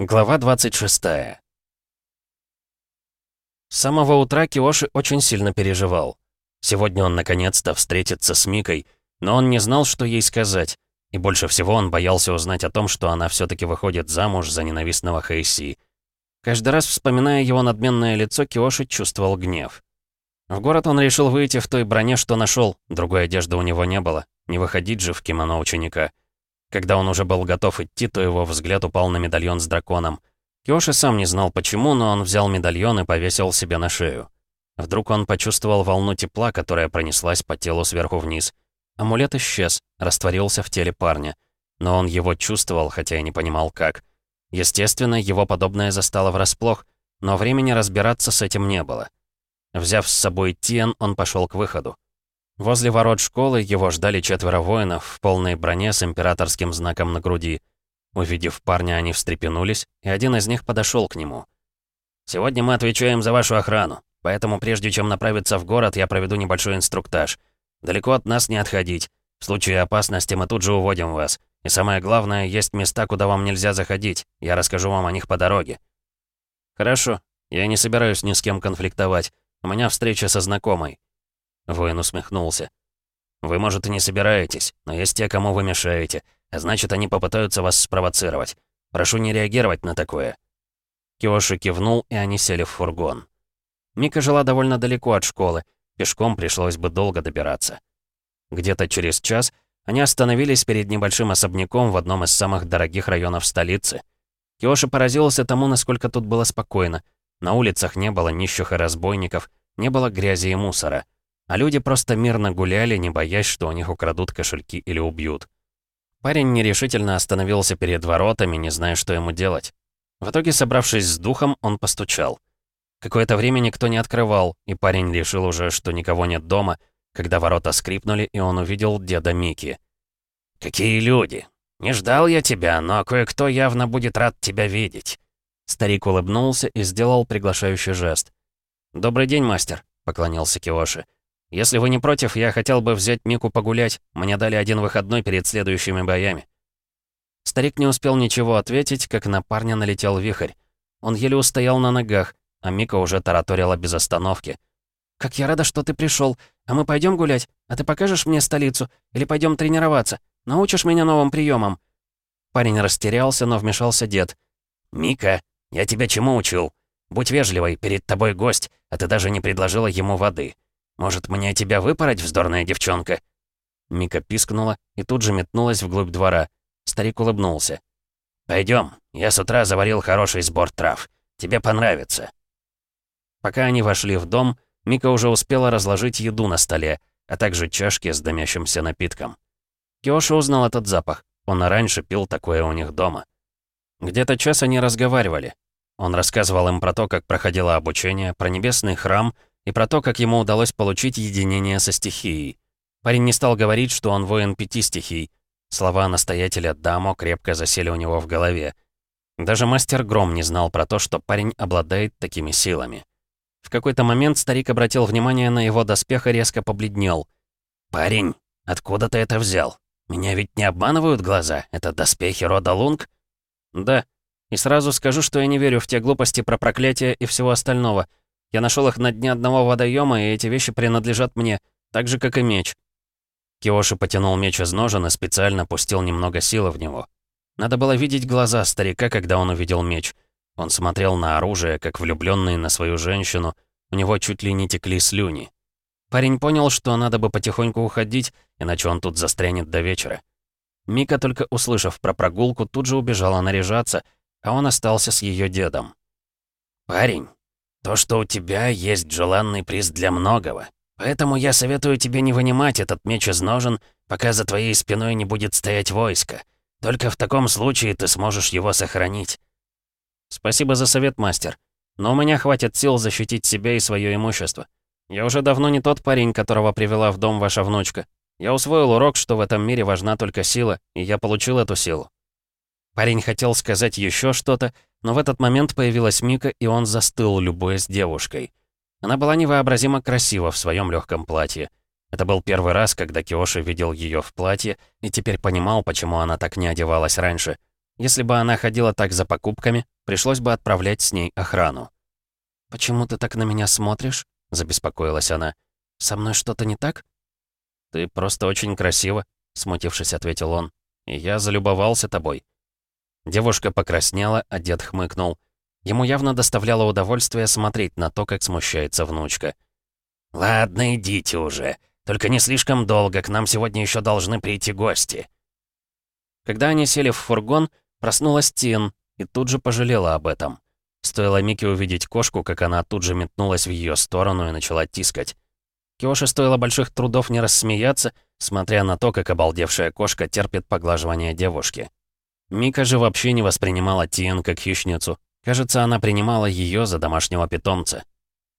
Глава 26 С самого утра Киоши очень сильно переживал. Сегодня он наконец-то встретится с Микой, но он не знал, что ей сказать, и больше всего он боялся узнать о том, что она все таки выходит замуж за ненавистного Хэйси. Каждый раз вспоминая его надменное лицо, Киоши чувствовал гнев. В город он решил выйти в той броне, что нашел, другой одежды у него не было, не выходить же в кимоно ученика. Когда он уже был готов идти, то его взгляд упал на медальон с драконом. Киоши сам не знал почему, но он взял медальон и повесил себе на шею. Вдруг он почувствовал волну тепла, которая пронеслась по телу сверху вниз. Амулет исчез, растворился в теле парня. Но он его чувствовал, хотя и не понимал как. Естественно, его подобное застало врасплох, но времени разбираться с этим не было. Взяв с собой Тиен, он пошел к выходу. Возле ворот школы его ждали четверо воинов в полной броне с императорским знаком на груди. Увидев парня, они встрепенулись, и один из них подошел к нему. «Сегодня мы отвечаем за вашу охрану, поэтому прежде чем направиться в город, я проведу небольшой инструктаж. Далеко от нас не отходить. В случае опасности мы тут же уводим вас. И самое главное, есть места, куда вам нельзя заходить. Я расскажу вам о них по дороге». «Хорошо. Я не собираюсь ни с кем конфликтовать. У меня встреча со знакомой. Воин усмехнулся. «Вы, может, и не собираетесь, но есть те, кому вы мешаете, а значит, они попытаются вас спровоцировать. Прошу не реагировать на такое». Киоши кивнул, и они сели в фургон. Мика жила довольно далеко от школы, пешком пришлось бы долго добираться. Где-то через час они остановились перед небольшим особняком в одном из самых дорогих районов столицы. Киоши поразился тому, насколько тут было спокойно. На улицах не было нищих и разбойников, не было грязи и мусора — а люди просто мирно гуляли, не боясь, что у них украдут кошельки или убьют. Парень нерешительно остановился перед воротами, не зная, что ему делать. В итоге, собравшись с духом, он постучал. Какое-то время никто не открывал, и парень решил уже, что никого нет дома, когда ворота скрипнули, и он увидел деда Мики. «Какие люди! Не ждал я тебя, но кое-кто явно будет рад тебя видеть!» Старик улыбнулся и сделал приглашающий жест. «Добрый день, мастер», — поклонился Киоши. Если вы не против, я хотел бы взять Мику погулять. Мне дали один выходной перед следующими боями». Старик не успел ничего ответить, как на парня налетел вихрь. Он еле устоял на ногах, а Мика уже тараторила без остановки. «Как я рада, что ты пришел. А мы пойдем гулять? А ты покажешь мне столицу? Или пойдем тренироваться? Научишь меня новым приемам?» Парень растерялся, но вмешался дед. «Мика, я тебя чему учил? Будь вежливой, перед тобой гость, а ты даже не предложила ему воды. «Может, мне тебя выпороть, вздорная девчонка?» Мика пискнула и тут же метнулась вглубь двора. Старик улыбнулся. «Пойдем, я с утра заварил хороший сбор трав. Тебе понравится». Пока они вошли в дом, Мика уже успела разложить еду на столе, а также чашки с дымящимся напитком. Киоши узнал этот запах. Он раньше пил такое у них дома. Где-то час они разговаривали. Он рассказывал им про то, как проходило обучение, про небесный храм — и про то, как ему удалось получить единение со стихией. Парень не стал говорить, что он воин пяти стихий. Слова настоятеля Дамо крепко засели у него в голове. Даже мастер Гром не знал про то, что парень обладает такими силами. В какой-то момент старик обратил внимание на его доспех и резко побледнел. «Парень, откуда ты это взял? Меня ведь не обманывают глаза? Это доспехи рода Лунг?» «Да. И сразу скажу, что я не верю в те глупости про проклятие и всего остального. Я нашел их на дне одного водоема, и эти вещи принадлежат мне, так же, как и меч». Киоши потянул меч из ножен и специально пустил немного силы в него. Надо было видеть глаза старика, когда он увидел меч. Он смотрел на оружие, как влюбленный на свою женщину. У него чуть ли не текли слюни. Парень понял, что надо бы потихоньку уходить, иначе он тут застрянет до вечера. Мика, только услышав про прогулку, тут же убежала наряжаться, а он остался с ее дедом. «Парень, то, что у тебя есть желанный приз для многого. Поэтому я советую тебе не вынимать этот меч из ножен, пока за твоей спиной не будет стоять войско. Только в таком случае ты сможешь его сохранить. Спасибо за совет, мастер. Но у меня хватит сил защитить себя и свое имущество. Я уже давно не тот парень, которого привела в дом ваша внучка. Я усвоил урок, что в этом мире важна только сила, и я получил эту силу. Парень хотел сказать еще что-то, но в этот момент появилась Мика, и он застыл, любуясь девушкой. Она была невообразимо красива в своем легком платье. Это был первый раз, когда Киоши видел ее в платье, и теперь понимал, почему она так не одевалась раньше. Если бы она ходила так за покупками, пришлось бы отправлять с ней охрану. «Почему ты так на меня смотришь?» — забеспокоилась она. «Со мной что-то не так?» «Ты просто очень красива», — смутившись, ответил он. «И я залюбовался тобой». Девушка покраснела, а дед хмыкнул. Ему явно доставляло удовольствие смотреть на то, как смущается внучка. «Ладно, идите уже. Только не слишком долго, к нам сегодня еще должны прийти гости». Когда они сели в фургон, проснулась Тин и тут же пожалела об этом. Стоило Мике увидеть кошку, как она тут же метнулась в ее сторону и начала тискать. Киоше стоило больших трудов не рассмеяться, смотря на то, как обалдевшая кошка терпит поглаживание девушки. Мика же вообще не воспринимала Тиен как хищницу. Кажется, она принимала ее за домашнего питомца.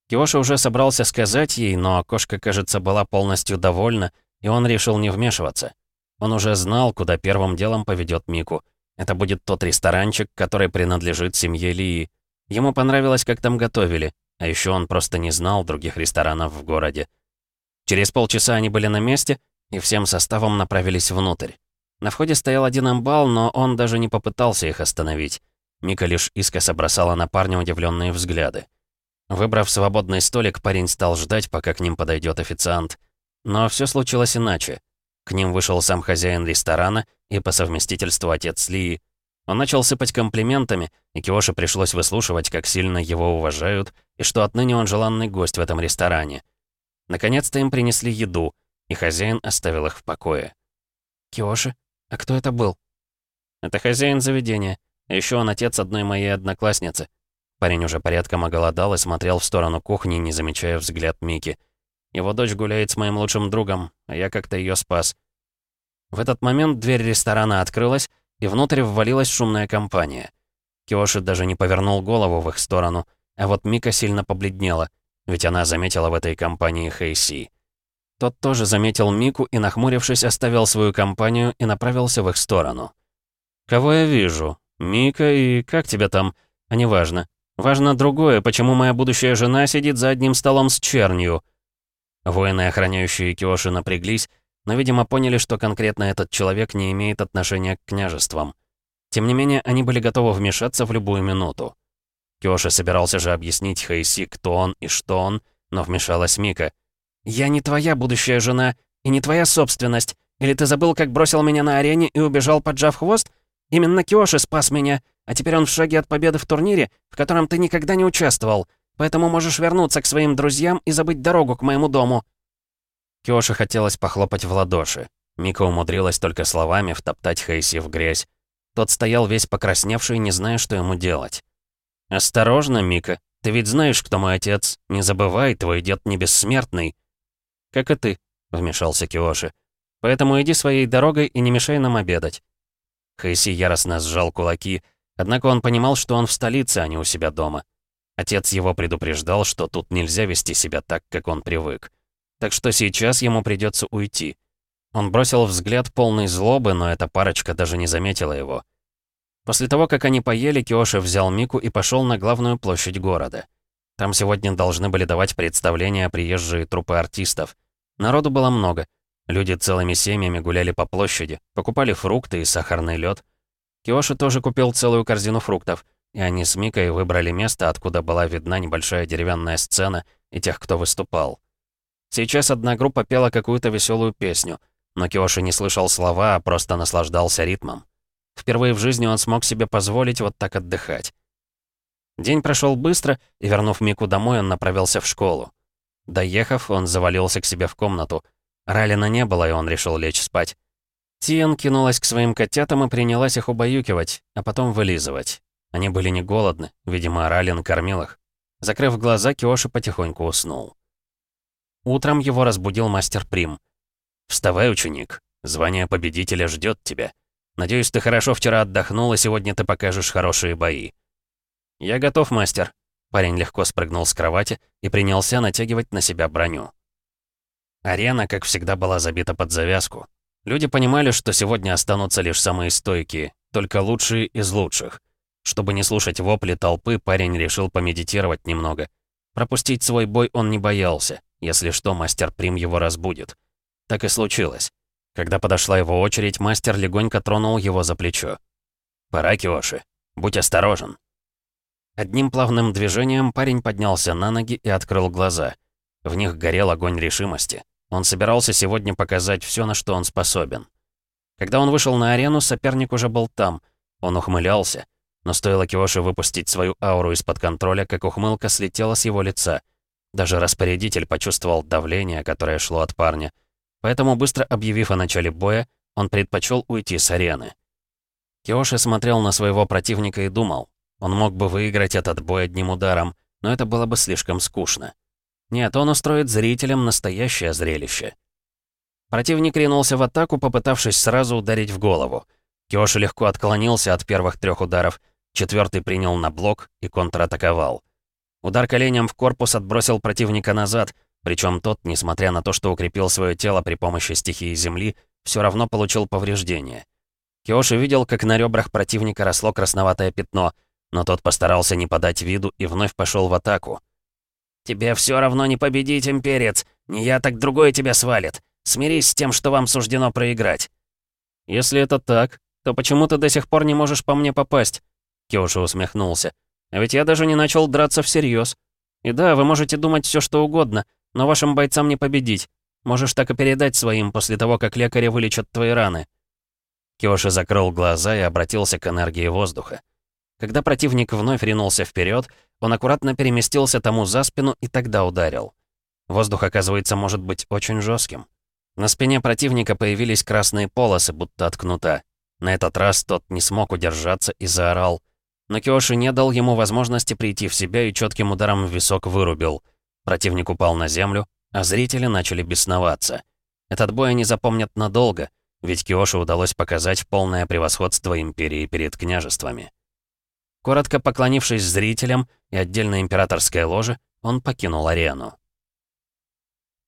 Киоша уже собрался сказать ей, но кошка, кажется, была полностью довольна, и он решил не вмешиваться. Он уже знал, куда первым делом поведет Мику. Это будет тот ресторанчик, который принадлежит семье Лии. Ему понравилось, как там готовили, а еще он просто не знал других ресторанов в городе. Через полчаса они были на месте и всем составом направились внутрь. На входе стоял один амбал, но он даже не попытался их остановить. Мика лишь искоса бросала на парня удивленные взгляды. Выбрав свободный столик, парень стал ждать, пока к ним подойдет официант. Но все случилось иначе. К ним вышел сам хозяин ресторана и по совместительству отец Лии. Он начал сыпать комплиментами, и Киоши пришлось выслушивать, как сильно его уважают, и что отныне он желанный гость в этом ресторане. Наконец-то им принесли еду, и хозяин оставил их в покое. «Киоши? А кто это был?» «Это хозяин заведения. Еще он отец одной моей одноклассницы». Парень уже порядком оголодал и смотрел в сторону кухни, не замечая взгляд Мики. «Его дочь гуляет с моим лучшим другом, а я как-то ее спас». В этот момент дверь ресторана открылась, и внутрь ввалилась шумная компания. Киоши даже не повернул голову в их сторону, а вот Мика сильно побледнела, ведь она заметила в этой компании Хейси. Тот тоже заметил Мику и, нахмурившись, оставил свою компанию и направился в их сторону. «Кого я вижу? Мика и как тебя там? А неважно. Важно другое, почему моя будущая жена сидит за одним столом с чернью». Воины, охраняющие Киоши, напряглись, но, видимо, поняли, что конкретно этот человек не имеет отношения к княжествам. Тем не менее, они были готовы вмешаться в любую минуту. Кёши собирался же объяснить Хэйси, кто он и что он, но вмешалась Мика. «Я не твоя будущая жена и не твоя собственность. Или ты забыл, как бросил меня на арене и убежал, поджав хвост? Именно Киоши спас меня, а теперь он в шаге от победы в турнире, в котором ты никогда не участвовал. Поэтому можешь вернуться к своим друзьям и забыть дорогу к моему дому. Киоши хотелось похлопать в ладоши. Мика умудрилась только словами втоптать Хейси в грязь. Тот стоял весь покрасневший, не зная, что ему делать. «Осторожно, Мика. Ты ведь знаешь, кто мой отец. Не забывай, твой дед не бессмертный». «Как и ты», — вмешался Киоши. «Поэтому иди своей дорогой и не мешай нам обедать». Хейси яростно сжал кулаки, однако он понимал, что он в столице, а не у себя дома. Отец его предупреждал, что тут нельзя вести себя так, как он привык. Так что сейчас ему придется уйти. Он бросил взгляд полный злобы, но эта парочка даже не заметила его. После того, как они поели, Киоши взял Мику и пошел на главную площадь города. Там сегодня должны были давать представления приезжие трупы артистов. Народу было много. Люди целыми семьями гуляли по площади, покупали фрукты и сахарный лед. Киоши тоже купил целую корзину фруктов, и они с Микой выбрали место, откуда была видна небольшая деревянная сцена и тех, кто выступал. Сейчас одна группа пела какую-то веселую песню, но Киоши не слышал слова, а просто наслаждался ритмом. Впервые в жизни он смог себе позволить вот так отдыхать. День прошел быстро, и, вернув Мику домой, он направился в школу. Доехав, он завалился к себе в комнату. Ралина не было, и он решил лечь спать. Тиен кинулась к своим котятам и принялась их убаюкивать, а потом вылизывать. Они были не голодны, видимо, Ралин кормил их. Закрыв глаза, Киоши потихоньку уснул. Утром его разбудил мастер Прим. «Вставай, ученик. Звание победителя ждет тебя. Надеюсь, ты хорошо вчера отдохнул, и сегодня ты покажешь хорошие бои». «Я готов, мастер». Парень легко спрыгнул с кровати и принялся натягивать на себя броню. Арена, как всегда, была забита под завязку. Люди понимали, что сегодня останутся лишь самые стойкие, только лучшие из лучших. Чтобы не слушать вопли толпы, парень решил помедитировать немного. Пропустить свой бой он не боялся. Если что, мастер Прим его разбудит. Так и случилось. Когда подошла его очередь, мастер легонько тронул его за плечо. Пора, Киоши. Будь осторожен». Одним плавным движением парень поднялся на ноги и открыл глаза. В них горел огонь решимости. Он собирался сегодня показать все, на что он способен. Когда он вышел на арену, соперник уже был там. Он ухмылялся. Но стоило Киоши выпустить свою ауру из-под контроля, как ухмылка слетела с его лица. Даже распорядитель почувствовал давление, которое шло от парня. Поэтому, быстро объявив о начале боя, он предпочел уйти с арены. Киоши смотрел на своего противника и думал, он мог бы выиграть этот бой одним ударом, но это было бы слишком скучно. Нет, он устроит зрителям настоящее зрелище. Противник ринулся в атаку, попытавшись сразу ударить в голову. Киоши легко отклонился от первых трех ударов, четвертый принял на блок и контратаковал. Удар коленем в корпус отбросил противника назад, причем тот, несмотря на то, что укрепил свое тело при помощи стихии земли, все равно получил повреждения. Киоши видел, как на ребрах противника росло красноватое пятно, но тот постарался не подать виду и вновь пошел в атаку. «Тебе все равно не победить, имперец! Не я, так другой тебя свалит! Смирись с тем, что вам суждено проиграть!» «Если это так, то почему ты до сих пор не можешь по мне попасть?» Киоши усмехнулся. А ведь я даже не начал драться всерьез. И да, вы можете думать все что угодно, но вашим бойцам не победить. Можешь так и передать своим после того, как лекари вылечат твои раны». Киоши закрыл глаза и обратился к энергии воздуха. Когда противник вновь ринулся вперед, он аккуратно переместился тому за спину и тогда ударил. Воздух, оказывается, может быть очень жестким. На спине противника появились красные полосы, будто от кнута. На этот раз тот не смог удержаться и заорал но Киоши не дал ему возможности прийти в себя и четким ударом в висок вырубил. Противник упал на землю, а зрители начали бесноваться. Этот бой они запомнят надолго, ведь Киоши удалось показать полное превосходство Империи перед княжествами. Коротко поклонившись зрителям и отдельно императорской ложе, он покинул арену.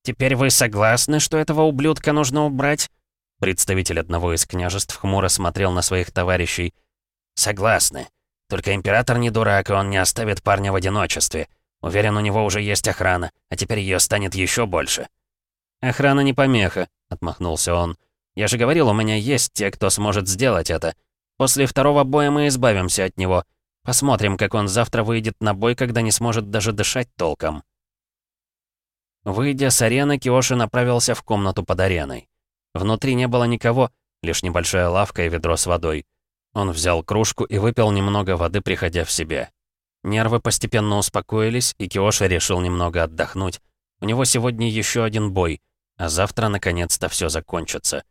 «Теперь вы согласны, что этого ублюдка нужно убрать?» Представитель одного из княжеств хмуро смотрел на своих товарищей. «Согласны. Только император не дурак, и он не оставит парня в одиночестве. Уверен, у него уже есть охрана, а теперь ее станет еще больше». «Охрана не помеха», — отмахнулся он. «Я же говорил, у меня есть те, кто сможет сделать это. После второго боя мы избавимся от него. Посмотрим, как он завтра выйдет на бой, когда не сможет даже дышать толком». Выйдя с арены, Киоши направился в комнату под ареной. Внутри не было никого, лишь небольшая лавка и ведро с водой. Он взял кружку и выпил немного воды, приходя в себя. Нервы постепенно успокоились, и Киоши решил немного отдохнуть. У него сегодня еще один бой, а завтра наконец-то все закончится.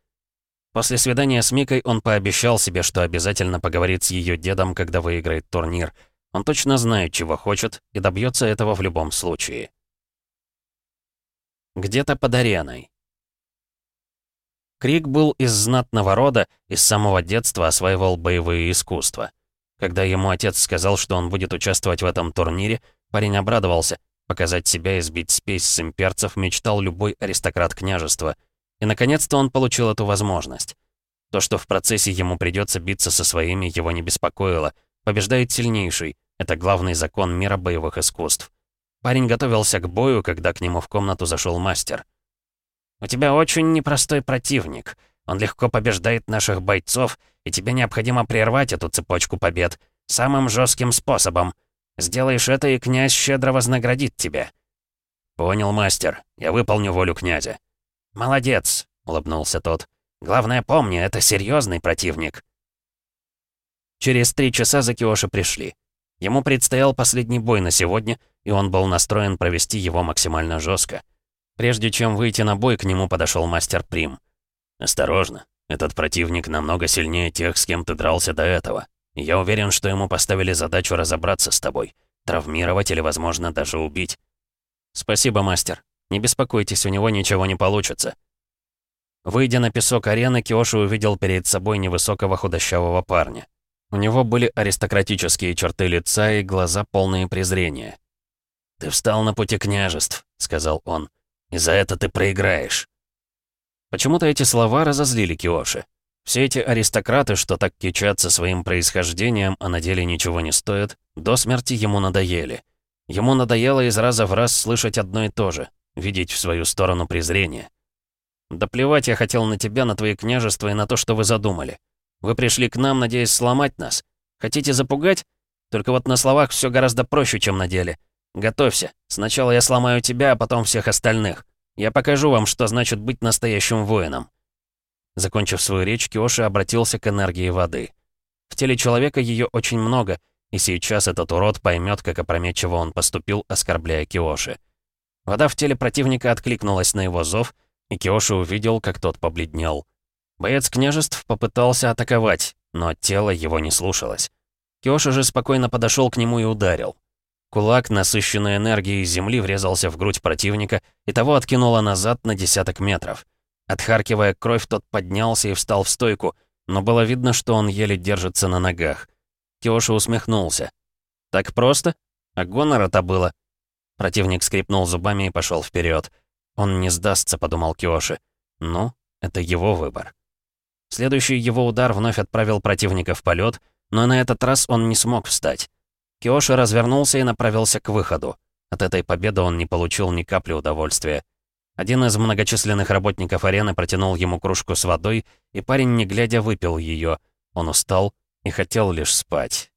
После свидания с Микой он пообещал себе, что обязательно поговорит с ее дедом, когда выиграет турнир. Он точно знает, чего хочет, и добьется этого в любом случае. Где-то под ареной. Крик был из знатного рода и с самого детства осваивал боевые искусства. Когда ему отец сказал, что он будет участвовать в этом турнире, парень обрадовался. Показать себя и сбить спесь с имперцев мечтал любой аристократ княжества. И наконец-то он получил эту возможность. То, что в процессе ему придется биться со своими, его не беспокоило. Побеждает сильнейший. Это главный закон мира боевых искусств. Парень готовился к бою, когда к нему в комнату зашел мастер. У тебя очень непростой противник. Он легко побеждает наших бойцов, и тебе необходимо прервать эту цепочку побед самым жестким способом. Сделаешь это, и князь щедро вознаградит тебя». «Понял, мастер. Я выполню волю князя». «Молодец», — улыбнулся тот. «Главное, помни, это серьезный противник». Через три часа за Киоши пришли. Ему предстоял последний бой на сегодня, и он был настроен провести его максимально жестко. Прежде чем выйти на бой, к нему подошел мастер Прим. «Осторожно, этот противник намного сильнее тех, с кем ты дрался до этого. Я уверен, что ему поставили задачу разобраться с тобой, травмировать или, возможно, даже убить». «Спасибо, мастер. Не беспокойтесь, у него ничего не получится». Выйдя на песок арены, Киоши увидел перед собой невысокого худощавого парня. У него были аристократические черты лица и глаза полные презрения. «Ты встал на пути княжеств», — сказал он. И за это ты проиграешь». Почему-то эти слова разозлили Киоши. Все эти аристократы, что так кичатся своим происхождением, а на деле ничего не стоят, до смерти ему надоели. Ему надоело из раза в раз слышать одно и то же, видеть в свою сторону презрение. «Да плевать я хотел на тебя, на твои княжества и на то, что вы задумали. Вы пришли к нам, надеясь сломать нас. Хотите запугать? Только вот на словах все гораздо проще, чем на деле. Готовься. Сначала я сломаю тебя, а потом всех остальных. Я покажу вам, что значит быть настоящим воином». Закончив свою речь, Киоши обратился к энергии воды. В теле человека ее очень много, и сейчас этот урод поймет, как опрометчиво он поступил, оскорбляя Киоши. Вода в теле противника откликнулась на его зов, и Киоши увидел, как тот побледнел. Боец княжеств попытался атаковать, но тело его не слушалось. Киоши же спокойно подошел к нему и ударил. Кулак, насыщенный энергией земли, врезался в грудь противника, и того откинуло назад на десяток метров. Отхаркивая кровь, тот поднялся и встал в стойку, но было видно, что он еле держится на ногах. Киоши усмехнулся. «Так просто? А гонора-то было?» Противник скрипнул зубами и пошел вперед. «Он не сдастся», — подумал Киоши. «Ну, это его выбор». Следующий его удар вновь отправил противника в полет, но на этот раз он не смог встать. Киоши развернулся и направился к выходу. От этой победы он не получил ни капли удовольствия. Один из многочисленных работников арены протянул ему кружку с водой, и парень, не глядя, выпил ее. Он устал и хотел лишь спать.